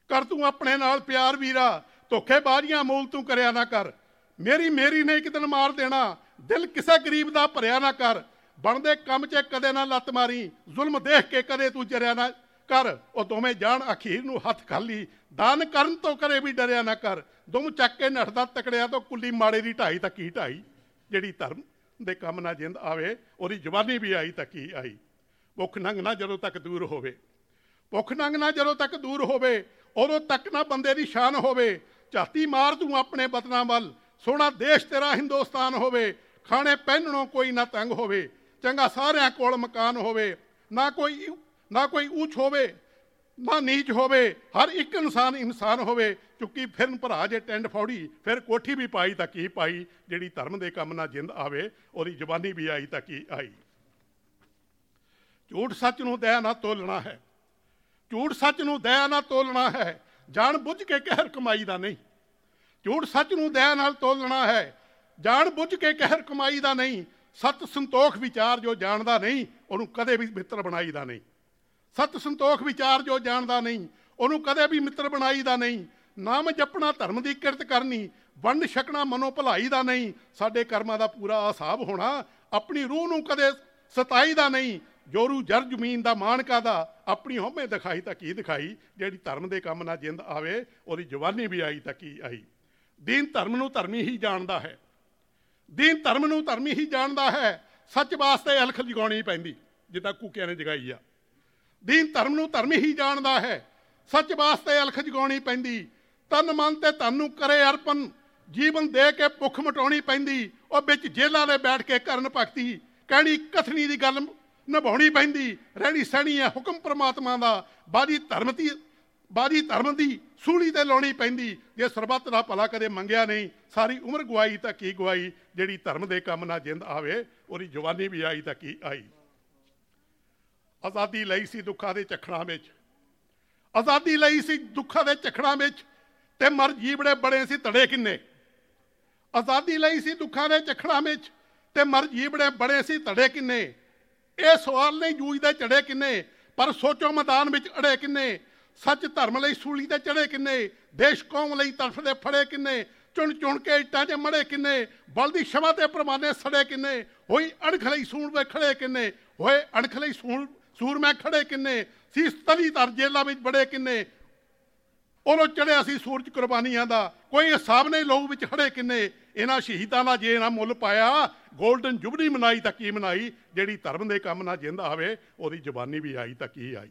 ਕਰ ਤੂੰ ਆਪਣੇ ਨਾਲ ਪਿਆਰ ਵੀਰਾ। ਧੋਖੇਬਾਜ਼ੀਆਂ ਮੂਲ ਤੂੰ ਕਰਿਆ ਨਾ ਕਰ। ਮੇਰੀ ਮੇਰੀ ਨੇ ਇੱਕ ਦਿਨ ਮਾਰ ਦੇਣਾ। ਦਿਲ ਕਿਸੇ ਗਰੀਬ ਦਾ ਭਰਿਆ ਨਾ ਕਰ। ਬਣਦੇ ਕੰਮ 'ਚ ਕਦੇ ਨਾ ਲੱਤ ਮਾਰੀ, ਜ਼ੁਲਮ ਦੇਖ ਕੇ ਕਦੇ ਤੂੰ ਜਰਿਆ ਨਾ ਕਰ। ਉਹ ਦੋਵੇਂ ਜਾਣ ਅਖੀਰ ਨੂੰ ਹੱਥ ਖਾਲੀ ਦਾਨ ਕਰਨ ਤੋਂ ਕਰੇ ਵੀ ਡਰਿਆ ਨਾ ਕਰ। ਦੁਮ ਚੱਕ ਕੇ ਨੱਠਦਾ ਤਕੜਿਆ ਤੋਂ ਕੁੱਲੀ ਮਾੜੇ ਦੀ ਢਾਈ ਤਾਂ ਕੀ ਢਾਈ? ਜਿਹੜੀ ਧਰਮ ਦੇ ਕੰਮ ਨਾ ਜਿੰਦ ਆਵੇ, ਉਹਦੀ ਜਵਾਨੀ ਵੀ ਆਈ ਤਾਂ ਕੀ ਆਈ? ਭੁੱਖ ਨੰਗ ਨਾ ਜਦੋਂ ਤੱਕ ਦੂਰ ਹੋਵੇ। ਭੁੱਖ ਨੰਗ ਨਾ ਜਦੋਂ ਤੱਕ ਦੂਰ ਹੋਵੇ, ਉਦੋਂ ਤੱਕ ਨਾ ਬੰਦੇ ਦੀ ਸ਼ਾਨ ਹੋਵੇ। ਝਾਤੀ ਮਾਰ ਤੂੰ ਆਪਣੇ ਵਤਨਾਂ ਵੱਲ। ਸੋਹਣਾ ਦੇਸ਼ ਤੇਰਾ ਹਿੰਦੁਸਤਾਨ ਹੋਵੇ। ਖਾਣੇ ਪਹਿਨਣੋਂ ਕੋਈ ਨਾ ਤੰਗ ਹੋਵੇ। ਚੰਗਾ ਸਾਰਿਆਂ ਕੋਲ ਮਕਾਨ ਹੋਵੇ, ਨਾ ਕੋਈ ਨਾ ਕੋਈ ਉੱਚ ਹੋਵੇ, ਨਾ ਨੀਚ ਹੋਵੇ, ਹਰ ਇੱਕ ਇਨਸਾਨ ਇਨਸਾਨ ਹੋਵੇ, ਚੁੱਕੀ ਫਿਰਨ ਭਰਾ ਜੇ ਟੈਂਡ ਫੌੜੀ, ਫਿਰ ਕੋਠੀ ਵੀ ਪਾਈ ਤਾਂ ਕੀ ਪਾਈ, ਜਿਹੜੀ ਧਰਮ ਦੇ ਕੰਮ ਨਾਲ ਜਿੰਦ ਆਵੇ, ਉਹਦੀ ਜ਼ਬਾਨੀ ਵੀ ਆਈ ਤਾਂ ਕੀ ਆਈ। ਝੂਠ ਸੱਚ ਨੂੰ ਦਇਆ ਨਾ ਤੋਲਣਾ ਹੈ। ਝੂਠ ਸੱਚ ਨੂੰ ਦਇਆ ਨਾ ਤੋਲਣਾ ਹੈ, ਜਾਣ ਬੁੱਝ ਕੇ ਕਹਿਰ ਕਮਾਈ ਦਾ ਨਹੀਂ। ਝੂਠ ਸੱਚ ਨੂੰ ਦਇਆ ਨਾਲ ਤੋਲਣਾ ਹੈ, ਜਾਣ ਬੁੱਝ ਕੇ ਕਹਿਰ ਕਮਾਈ ਦਾ ਨਹੀਂ ਸਤ ਸੰਤੋਖ ਵਿਚਾਰ ਜੋ ਜਾਣਦਾ ਨਹੀਂ, ਉਹਨੂੰ ਕਦੇ ਵੀ ਮਿੱਤਰ ਬਣਾਈਦਾ ਨਹੀਂ। ਸਤ ਸੰਤੋਖ ਵਿਚਾਰ ਜੋ ਜਾਣਦਾ ਨਹੀਂ, ਉਹਨੂੰ ਕਦੇ ਵੀ ਮਿੱਤਰ ਬਣਾਈਦਾ ਨਹੀਂ। ਨਾਮ ਜਪਣਾ, ਧਰਮ ਦੀ ਕਿਰਤ ਕਰਨੀ, ਵੰਡ ਛਕਣਾ, ਮਨੋ ਭਲਾਈ ਦਾ ਨਹੀਂ। ਸਾਡੇ ਕਰਮਾਂ ਦਾ ਪੂਰਾ ਹਿਸਾਬ ਹੋਣਾ, ਆਪਣੀ ਰੂਹ ਨੂੰ ਕਦੇ ਸਤਾਈ ਦਾ ਨਹੀਂ। ਜੋਰੂ ਜਰ ਜ਼ਮੀਨ ਦਾ ਮਾਣ ਕਾਦਾ ਆਪਣੀ ਹਉਮੈ ਦਿਖਾਈ ਤਾਂ ਕੀ ਦਿਖਾਈ? ਜਿਹੜੀ ਧਰਮ ਦੇ ਕੰਮ ਨਾਲ ਜਿੰਦ ਆਵੇ, ਉਹਦੀ ਜਵਾਨੀ ਵੀ ਆਈ ਤਾਂ ਕੀ ਆਈ? ਦੀਨ ਧਰਮ ਨੂੰ ਧਰਮੀ ਹੀ ਜਾਣਦਾ ਹੈ। ਦੀਨ ਧਰਮ ਨੂੰ ਧਰਮ ਹੀ ਜਾਣਦਾ ਹੈ, ਸੱਚ ਵਾਸਤੇ ਅਲਖ ਜਗਾਉਣੀ ਪੈਂਦੀ, ਜਿੱਦਾਂ ਕੂਕਿਆਂ ਨੇ ਜਗਾਈ ਆ। ਦੀਨ ਧਰਮ ਨੂੰ ਧਰਮੀ ਹੀ ਜਾਣਦਾ ਹੈ, ਸੱਚ ਵਾਸਤੇ ਅਲਖ ਜਗਾਉਣੀ ਪੈਂਦੀ, ਤਨ ਮਨ ਤੇ ਧਨ ਨੂੰ ਕਰੇ ਅਰਪਣ, ਜੀਵਨ ਦੇ ਕੇ ਭੁੱਖ ਮਟਾਉਣੀ ਪੈਂਦੀ, ਉਹ ਵਿੱਚ ਜੇਲਾਂ ਦੇ ਬੈਠ ਕੇ ਕਰਨ ਭਗਤੀ, ਕਹਿਣੀ ਕਥਨੀ ਦੀ ਗੱਲ ਨਿਭਾਉਣੀ ਪੈਂਦੀ, ਰਹਿਣੀ ਸਹਿਣੀ ਹੈ ਹੁਕਮ ਪ੍ਰਮਾਤਮਾ ਦਾ, ਬਾਜੀ ਧਰਮ ਦੀ ਬਾਜੀ ਧਰਮ ਦੀ ਸੂਲੀ ਤੇ ਲਾਉਣੀ ਪੈਂਦੀ, ਜੇ ਸਰਬੱਤ ਦਾ ਭਲਾ ਕਦੇ ਮੰਗਿਆ ਨਹੀਂ, ਸਾਰੀ ਉਮਰ ਗਵਾਈ ਤਾਂ ਕੀ ਗਵਾਈ, ਜਿਹੜੀ ਧਰਮ ਦੇ ਕੰਮ ਨਾਲ ਜਿੰਦ ਆਵੇ, ਉਹਦੀ ਜਵਾਨੀ ਵੀ ਆਈ ਤਾਂ ਕੀ ਆਈ। ਆਜ਼ਾਦੀ ਲਈ ਸੀ ਦੁੱਖਾਂ ਦੇ ਚਖੜਾਂ ਵਿੱਚ। ਆਜ਼ਾਦੀ ਲਈ ਸੀ ਦੁੱਖਾਂ ਦੇ ਚਖੜਾਂ ਵਿੱਚ, ਤੇ ਮਰ ਜੀਵੜੇ ਬੜੇ ਸੀ ਧੜੇ ਕਿੰਨੇ। ਆਜ਼ਾਦੀ ਲਈ ਸੀ ਦੁੱਖਾਂ ਦੇ ਚਖੜਾਂ ਵਿੱਚ, ਤੇ ਮਰ ਜੀਵੜੇ ਬੜੇ ਸੀ ਧੜੇ ਕਿੰਨੇ। ਇਹ ਸਵਾਲ ਨਹੀਂ ਜੂਝਦੇ ਚੜੇ ਕਿੰਨੇ, ਪਰ ਸੋਚੋ ਮੈਦਾਨ ਵਿੱਚ ਅੜੇ ਕਿੰਨੇ। ਸੱਚ ਧਰਮ ਲਈ ਸੂਲੀ ਤੇ ਚੜੇ ਕਿੰਨੇ? ਦੇਸ਼ ਕੌਮ ਲਈ ਤੜਫਦੇ ਫੜੇ ਕਿੰਨੇ? ਚੁਣ ਚੁਣ ਕੇ ਇੱਟਾਂ 'ਚ ਮੜੇ ਕਿੰਨੇ? ਬਲਦੀ ਸ਼ਮਾ ਤੇ ਪ੍ਰਮਾਨੇ ਸੜੇ ਕਿੰਨੇ? ਹੋਈ ਅਣਖ ਲਈ ਸੂਣ ਵੇ ਖੜੇ ਕਿੰਨੇ? ਹੋਏ ਅਣਖ ਲਈ ਸੂਣ ਸੂਰਮੈ ਖੜੇ ਕਿੰਨੇ? ਸੀਸ ਤਲੀ ਧਰ ਜੇਲਾਂ ਵਿੱਚ ਬੜੇ ਕਿੰਨੇ? ਉਹਨੂੰ ਚੜਿਆ ਸੀ ਸੂਰਜ ਕੁਰਬਾਨੀਆਂ ਦਾ। ਕੋਈ ਹਿਸਾਬ ਨਹੀਂ ਲਹੂ ਵਿੱਚ ਖੜੇ ਕਿੰਨੇ? ਇਹਨਾਂ ਸ਼ਹੀਦਾਂ ਦਾ ਜੇ ਨਾ ਮੁੱਲ ਪਾਇਆ 골ਡਨ ਜੁਬਲੀ ਮਨਾਈ ਤਾਂ ਕੀ ਮਨਾਈ? ਜਿਹੜੀ ਧਰਮ ਦੇ ਕੰਮ ਨਾਲ ਜਿੰਦਾ ਹੋਵੇ, ਉਹਦੀ ਜ਼ਬਾਨੀ ਵੀ ਆਈ ਤਾਂ ਕੀ ਆਈ?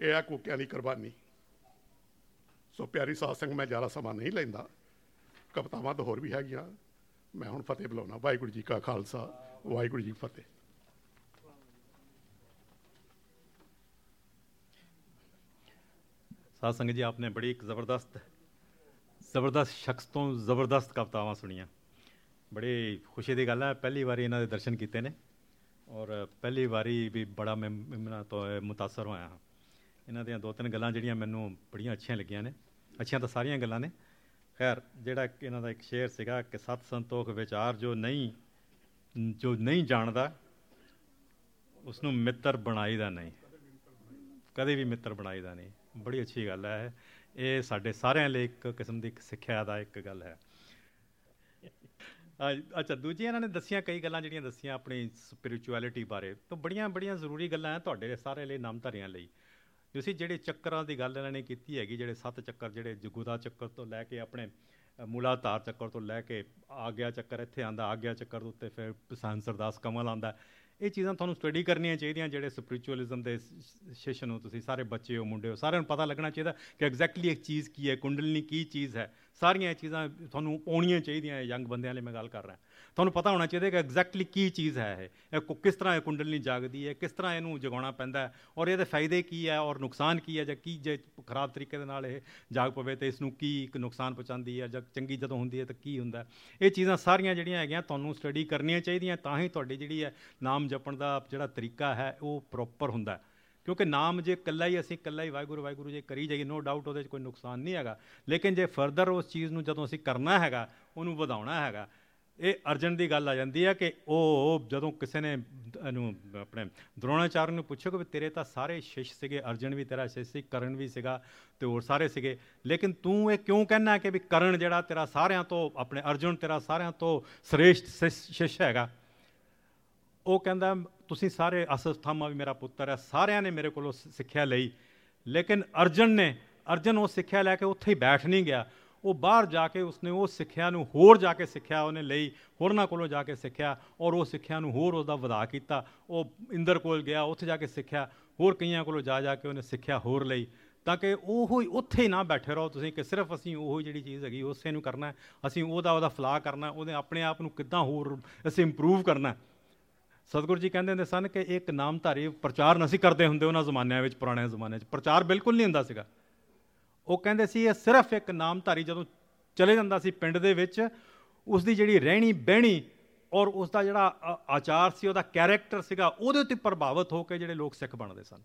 ਇਹ ਆ ਕੋਕਿਆਂ ਦੀ ਕੁਰਬਾਨੀ। ਸੋ ਪਿਆਰੀ ਸਾਧ ਸੰਗ ਮੈਂ ਜ਼ਿਆਦਾ ਸਮਾਂ ਨਹੀਂ ਲੈਂਦਾ। ਕਵਿਤਾਵਾਂ ਤਾਂ ਹੋਰ ਵੀ ਹੈਗੀਆਂ। ਮੈਂ ਹੁਣ ਫਤਿਹ ਬੁਲਾਉਣਾ। ਵਾਹਿਗੁਰੂ ਜੀ ਕਾ ਖਾਲਸਾ, ਵਾਹਿਗੁਰੂ ਜੀ ਫਤਿਹ। ਸਾਧ ਸੰਗਤ ਜੀ, ਆਪਨੇ ਬੜੀ ਇੱਕ ਜ਼ਬਰਦਸਤ ਜ਼ਬਰਦਸਤ ਸ਼ਖਸ ਤੋਂ ਜ਼ਬਰਦਸਤ ਕਵਿਤਾਵਾਂ ਸੁਣੀਆਂ। ਬੜੀ ਖੁਸ਼ੀ ਦੀ ਗੱਲ ਹੈ। ਪਹਿਲੀ ਵਾਰੀ ਇਹਨਾਂ ਦੇ ਦਰਸ਼ਨ ਕੀਤੇ ਨੇ। ਔਰ ਪਹਿਲੀ ਵਾਰੀ ਵੀ ਬੜਾ ਮੈਂ ਇਹਨਾਂ ਤੋਂ ਮੁਤਾਸਰ ਹੋਇਆ ਹਾਂ। ਇਹਨਾਂ ਦੀਆਂ ਦੋ ਤਿੰਨ ਗੱਲਾਂ ਜਿਹੜੀਆਂ ਮੈਨੂੰ ਬੜੀਆਂ ਅੱਛੀਆਂ ਲੱਗੀਆਂ ਨੇ। ਅੱਛੀਆਂ ਤਾਂ ਸਾਰੀਆਂ ਗੱਲਾਂ ਨੇ। ਖੈਰ, ਜਿਹੜਾ ਇਹਨਾਂ ਦਾ ਇੱਕ ਸ਼ੇਰ ਸੀਗਾ ਕਿ ਸਤ ਸੰਤੋਖ ਵਿਚਾਰ ਜੋ ਨਹੀਂ ਜੋ ਨਹੀਂ ਜਾਣਦਾ ਉਸ ਨੂੰ ਮਿੱਤਰ ਬਣਾਈਦਾ ਨਹੀਂ। ਕਦੇ ਵੀ ਮਿੱਤਰ ਬਣਾਈਦਾ ਨਹੀਂ। ਬੜੀ ਅੱਛੀ ਗੱਲ ਹੈ। ਇਹ ਸਾਡੇ ਸਾਰਿਆਂ ਲਈ ਇੱਕ ਕਿਸਮ ਦੀ ਇੱਕ ਸਿੱਖਿਆ ਦਾ ਇੱਕ ਗੱਲ ਹੈ। ਅੱਛਾ ਦੂਜੀ ਇਹਨਾਂ ਨੇ ਦੱਸੀਆਂ ਕਈ ਗੱਲਾਂ ਜਿਹੜੀਆਂ ਦੱਸੀਆਂ ਆਪਣੀ ਸਪਿਰਿਚੁਅਲਿਟੀ ਬਾਰੇ। ਤਾਂ ਬੜੀਆਂ ਬੜੀਆਂ ਜ਼ਰੂਰੀ ਗੱਲਾਂ ਹੈ ਤੁਹਾਡੇ ਸਾਰੇ ਲਈ, ਨਾਮਧਾਰੀਆਂ ਲਈ। ਤੁਸੀਂ ਜਿਹੜੇ ਚੱਕਰਾਂ ਦੀ ਗੱਲ ਇਹਨਾਂ ਨੇ ਕੀਤੀ ਹੈਗੀ ਜਿਹੜੇ ਸੱਤ ਚੱਕਰ ਜਿਹੜੇ ਜਗੁਦਾ ਚੱਕਰ ਤੋਂ ਲੈ ਕੇ ਆਪਣੇ ਅ, ਮੂਲਾਧਾਰ ਚੱਕਰ ਤੋਂ ਲੈ ਕੇ ਆਗਿਆ ਚੱਕਰ ਇੱਥੇ ਆਂਦਾ ਆਗਿਆ ਚੱਕਰ ਦੇ ਉੱਤੇ ਫਿਰ ਸੰਸਰਦਾਸ ਕਮਲ ਆਂਦਾ। ਇਹ ਚੀਜ਼ਾਂ ਤੁਹਾਨੂੰ ਸਟੱਡੀ ਕਰਨੀਆਂ ਚਾਹੀਦੀਆਂ ਜਿਹੜੇ ਸਪਿਰਿਚੁਅਲਿਜ਼ਮ ਦੇ ਸ਼ਿਸ਼ ਹੋ ਤੁਸੀਂ ਸਾਰੇ ਬੱਚੇ ਹੋ ਮੁੰਡੇ ਹੋ ਸਾਰਿਆਂ ਨੂੰ ਪਤਾ ਲੱਗਣਾ ਚਾਹੀਦਾ ਕਿ ਐਗਜ਼ੈਕਟਲੀ ਇੱਕ ਚੀਜ਼ ਕੀ ਹੈ ਕੁੰਡਲਨੀ ਕੀ ਚੀਜ਼ ਹੈ। ਸਾਰੀਆਂ ਇਹ ਚੀਜ਼ਾਂ ਤੁਹਾਨੂੰ ਆਉਣੀਆਂ ਚਾਹੀਦੀਆਂ ਯੰਗ ਬੰਦਿਆਂ ਲਈ ਮੈਂ ਗੱਲ ਕਰ ਰਿਹਾ। ਤੁਹਾਨੂੰ ਪਤਾ ਹੋਣਾ ਚਾਹੀਦਾ ਕਿ ਐਗਜ਼ੈਕਟਲੀ ਕੀ ਚੀਜ਼ ਹੈ ਇਹ। ਕੁ- ਕਿਸ ਤਰ੍ਹਾਂ ਇਹ ਕੁੰਡਲਨੀ ਜਾਗਦੀ ਹੈ ਕਿਸ ਤਰ੍ਹਾਂ ਇਹਨੂੰ ਜਗਾਉਣਾ ਪੈਂਦਾ ਹੈ ਔਰ ਇਹਦੇ ਫਾਇਦੇ ਕੀ ਹੈ ਔਰ ਨੁਕਸਾਨ ਕੀ ਹੈ ਜਾਂ ਕੀ ਜੇ ਖਰਾਬ ਤਰੀਕੇ ਦੇ ਨਾਲ ਇਹ ਜਾਗ ਪਵੇ ਤੇ ਇਸ ਨੂੰ ਕੀ ਇੱਕ ਨੁਕਸਾਨ ਪਹੁੰਚਾਉਂਦੀ ਹੈ ਜਾਂ ਚੰਗੀ ਜਦੋਂ ਹੁੰਦੀ ਹੈ ਤਾਂ ਕੀ ਹੁੰਦਾ ਇਹ ਚੀਜ਼ਾਂ ਸਾਰੀਆਂ ਜਿਹੜੀਆਂ ਹੈਗੀਆਂ ਤੁਹਾਨੂੰ ਸਟੱਡੀ ਕਰਨੀਆਂ ਚਾਹੀਦੀਆਂ, ਤਾਂ ਹੀ ਤੁਹਾਡੀ ਜਿਹੜੀ ਹੈ ਨਾਮ ਜਪਣ ਦਾ ਜਿਹੜਾ ਤਰੀਕਾ ਹੈ ਉਹ ਪ੍ਰੋਪਰ ਹੁੰਦਾ ਹੈ। ਕਿਉਂਕਿ ਨਾਮ ਜੇ ਇਕੱਲਾ ਹੀ ਅਸੀਂ ਇਕੱਲਾ ਹੀ ਵਾਹਿਗੁਰੂ ਵਾਹਿਗੁਰੂ ਜੇ ਕਰੀ ਜਾਈਏ ਨੋ ਡਾਊਟ ਉਹਦੇ 'ਚ ਕੋਈ ਨੁਕਸਾਨ ਨਹੀਂ ਹੈਗਾ। ਲੇਕਿਨ ਜੇ ਫਰਦਰ ਉਸ ਚੀਜ਼ ਨੂੰ ਜਦੋਂ ਅਸੀਂ ਕਰਨਾ ਹੈਗਾ, ਉਹਨੂੰ ਵਧਾਉਣਾ ਹੈਗਾ ਇਹ ਅਰਜਨ ਦੀ ਗੱਲ ਆ ਜਾਂਦੀ ਹੈ ਕਿ ਉਹ ਜਦੋਂ ਕਿਸੇ ਨੇ ਇਹਨੂੰ ਆਪਣੇ ਦ੍ਰੋਣਾਚਾਰ ਨੂੰ ਪੁੱਛਿਆ ਕਿ ਵੀ ਤੇਰੇ ਤਾਂ ਸਾਰੇ ਸ਼ਿਸ਼ ਸੀਗੇ, ਅਰਜਨ ਵੀ ਤੇਰਾ ਸ਼ਿਸ਼ ਸੀ, ਕਰਨ ਵੀ ਸੀਗਾ ਤੇ ਹੋਰ ਸਾਰੇ ਸੀਗੇ। ਲੇਕਿਨ ਤੂੰ ਇਹ ਕਿਉਂ ਕਹਿਣਾ ਕਿ ਵੀ ਕਰਨ ਜਿਹੜਾ ਤੇਰਾ ਸਾਰਿਆਂ ਤੋਂ, ਆਪਣੇ ਅਰਜਨ ਤੇਰਾ ਸਾਰਿਆਂ ਤੋਂ ਸ੍ਰੇਸ਼ਟ ਸ਼ਿਸ਼ ਸ਼ਿਸ਼ ਹੈਗਾ? ਉਹ ਕਹਿੰਦਾ, ਤੁਸੀਂ ਸਾਰੇ ਅਸਥਾਮਾ ਵੀ ਮੇਰਾ ਪੁੱਤਰ ਹੈ, ਸਾਰਿਆਂ ਨੇ ਮੇਰੇ ਕੋਲੋਂ ਸਿੱਖਿਆ ਲਈ। ਲੇਕਿਨ ਅਰਜਨ ਨੇ, ਅਰਜਨ ਉਹ ਸਿੱਖਿਆ ਲੈ ਕੇ ਉੱਥੇ ਹੀ ਬੈਠ ਨਹੀਂ ਗਿਆ। ਉਹ ਬਾਹਰ ਜਾ ਕੇ ਉਸਨੇ ਉਹ ਸਿੱਖਿਆ ਨੂੰ ਹੋਰ ਜਾ ਕੇ ਸਿੱਖਿਆ, ਉਹਨੇ ਲਈ ਹੋਰਨਾਂ ਕੋਲੋਂ ਜਾ ਕੇ ਸਿੱਖਿਆ ਔਰ ਉਹ ਸਿੱਖਿਆ ਨੂੰ ਹੋਰ ਉਹਦਾ ਵਧਾ ਕੀਤਾ। ਉਹ ਇੰਦਰ ਕੋਲ ਗਿਆ, ਉੱਥੇ ਜਾ ਕੇ ਸਿੱਖਿਆ, ਹੋਰ ਕਈਆਂ ਕੋਲੋਂ ਜਾ ਜਾ ਕੇ ਉਹਨੇ ਸਿੱਖਿਆ ਹੋਰ ਲਈ। ਤਾਂ ਕਿ ਉਹ ਹੀ ਉੱਥੇ ਹੀ ਨਾ ਬੈਠੇ ਰਹੋ ਤੁਸੀਂ ਕਿ ਸਿਰਫ ਅਸੀਂ ਉਹ ਜਿਹੜੀ ਚੀਜ਼ ਹੈਗੀ, ਉਸੇ ਨੂੰ ਕਰਨਾ ਅਸੀਂ ਉਹਦਾ ਉਹਦਾ ਫਲਾਹ ਕਰਨਾ ਉਹਦੇ ਆਪਣੇ ਆਪ ਨੂੰ ਕਿੱਦਾਂ ਹੋਰ ਅਸੀਂ ਇੰਪਰੂਵ ਕਰਨਾ ਸਤਿਗੁਰੂ ਜੀ ਕਹਿੰਦੇ ਹੁੰਦੇ ਸਨ ਕਿ ਇੱਕ ਨਾਮਧਾਰੀ ਪ੍ਰਚਾਰ ਨਹੀਂ ਸੀ ਕਰਦੇ ਹੁੰਦੇ ਉਹਨਾਂ ਜ਼ਮਾਨਿਆਂ ਵਿੱਚ ਪੁਰਾਣੇ ਜ਼ਮਾਨਿਆਂ 'ਚ ਪ੍ਰਚਾਰ ਬਿਲਕੁਲ ਨਹੀਂ ਹੁੰਦਾ ਸੀਗਾ। ਉਹ ਕਹਿੰਦੇ ਸੀ, ਇਹ ਸਿਰਫ ਇੱਕ ਨਾਮਧਾਰੀ ਜਦੋਂ ਚਲੇ ਜਾਂਦਾ ਸੀ ਪਿੰਡ ਦੇ ਵਿੱਚ ਉਸ ਦੀ ਜਿਹੜੀ ਰਹਿਣੀ ਬਹਿਣੀ ਔਰ ਉਸ ਦਾ ਜਿਹੜਾ ਆਚਾਰ ਸੀ, ਉਹਦਾ ਕੈਰੈਕਟਰ ਸੀਗਾ, ਉਹਦੇ ਉੱਤੇ ਪ੍ਰਭਾਵਿਤ ਹੋ ਕੇ ਜਿਹੜੇ ਲੋਕ ਸਿੱਖ ਬਣਦੇ ਸਨ।